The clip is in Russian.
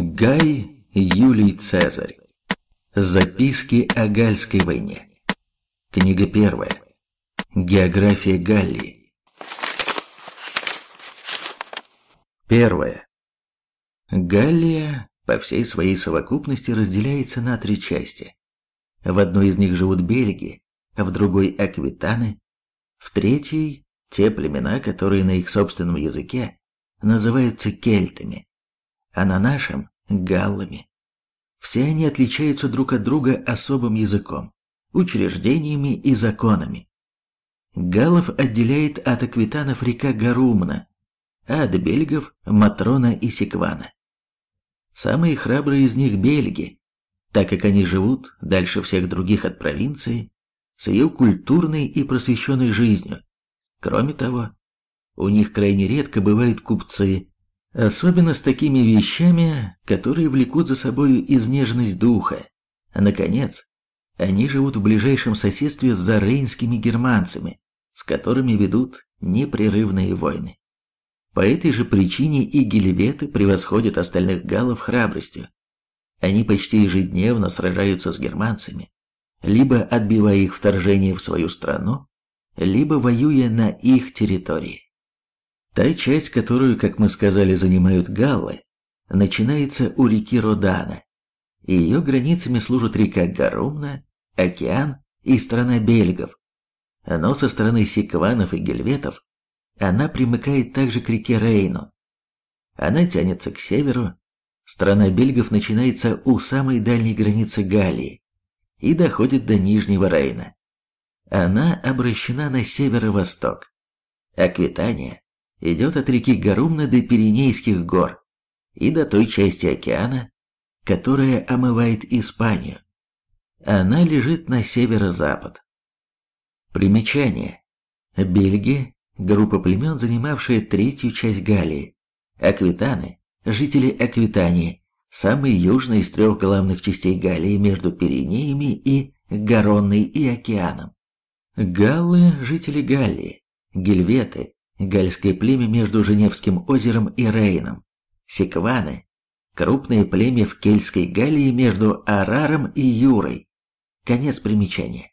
Гай Юлий Цезарь. Записки о Гальской войне. Книга первая. География Галлии. Первое. Галлия по всей своей совокупности разделяется на три части. В одной из них живут бельги, в другой – аквитаны, в третьей – те племена, которые на их собственном языке называются кельтами а на нашем – галлами. Все они отличаются друг от друга особым языком, учреждениями и законами. Галлов отделяет от аквитанов река Гарумна, а от бельгов – Матрона и Секвана. Самые храбрые из них – бельги, так как они живут дальше всех других от провинции, с ее культурной и просвещенной жизнью. Кроме того, у них крайне редко бывают купцы, Особенно с такими вещами, которые влекут за собою изнеженность духа. А, наконец, они живут в ближайшем соседстве с зарейнскими германцами, с которыми ведут непрерывные войны. По этой же причине и гельветы превосходят остальных галлов храбростью. Они почти ежедневно сражаются с германцами, либо отбивая их вторжение в свою страну, либо воюя на их территории. Та часть, которую, как мы сказали, занимают галлы, начинается у реки Родана. Ее границами служат река Гарумна, океан и страна бельгов. Но со стороны сикванов и гельветов она примыкает также к реке Рейну. Она тянется к северу. Страна бельгов начинается у самой дальней границы Галлии и доходит до Нижнего Рейна. Она обращена на северо-восток. Аквитания идет от реки Гарумна до Пиренейских гор и до той части океана, которая омывает Испанию. Она лежит на северо-запад. Примечание. Бельгия – группа племен, занимавшая третью часть Галлии. Аквитаны – жители Аквитании, самой южной из трех главных частей Галлии между Пиренеями и Гаронной и океаном. Галлы – жители Галлии, гельветы гальское племя между Женевским озером и Рейном, секваны, крупное племя в Кельтской Галлии между Араром и Юрой. Конец примечания.